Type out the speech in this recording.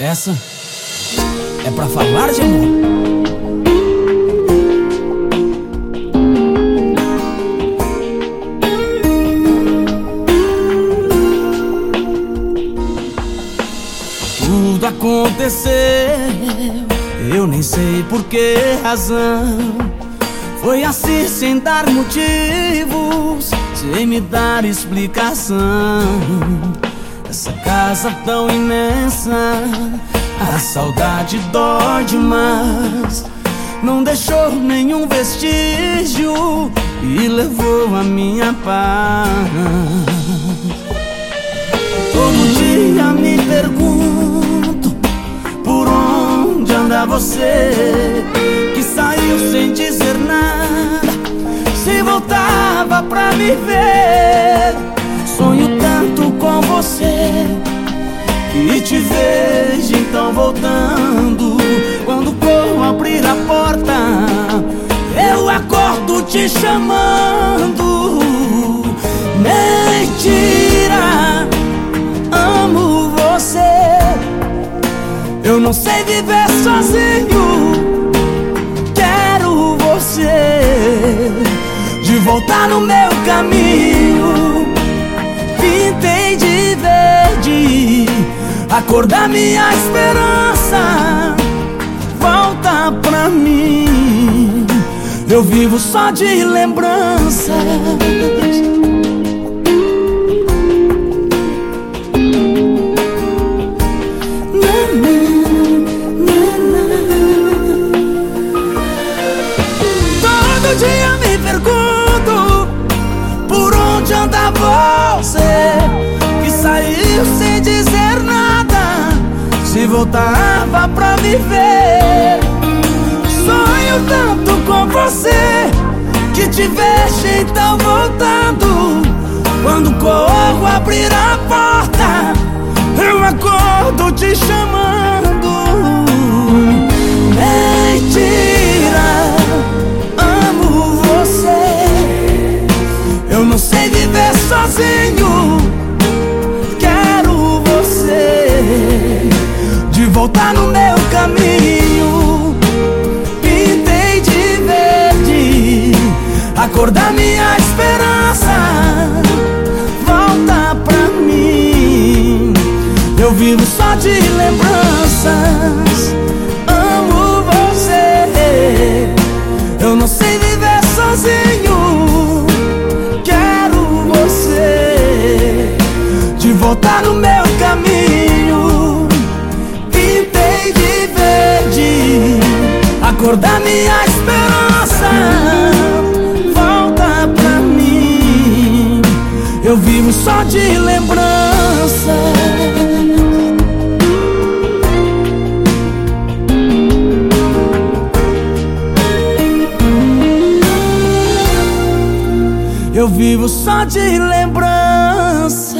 Essa é pra falar de amor. Tudo aconteceu, eu nem sei por que razão. Foi assim sem dar motivos, sem me dar explicação. Essa casa tão imensa, a saudade dói demais. Não deixou nenhum vestígio e levou a minha paz. Todo dia me pergunto por onde anda você que saiu sem dizer nada. Se voltava pra me ver, vejo então voltando. Quando corro abrir a porta, eu acordo te chamando. Mentira, amo você. Eu não sei viver sozinho. Quero você de volta no meu caminho. Pintei de verde a cor da minha esperança. Volta pra mim. Eu vivo só de lembranças. Todo dia me pergunto por onde anda você que saiu sem dizer voltava pra me ver, sonho tanto com você que te vejo então voltando. Quando corro abrir a porta, eu acordo te chamando. Mentira, amo você. Eu não sei viver sozinho. De volta no meu caminho. Pintei de verde a cor da minha esperança. Volta pra mim. Eu vivo só de lembranças. Cor da minha esperança. Volta pra mim. Eu vivo só de lembrança. Eu vivo só de lembranças.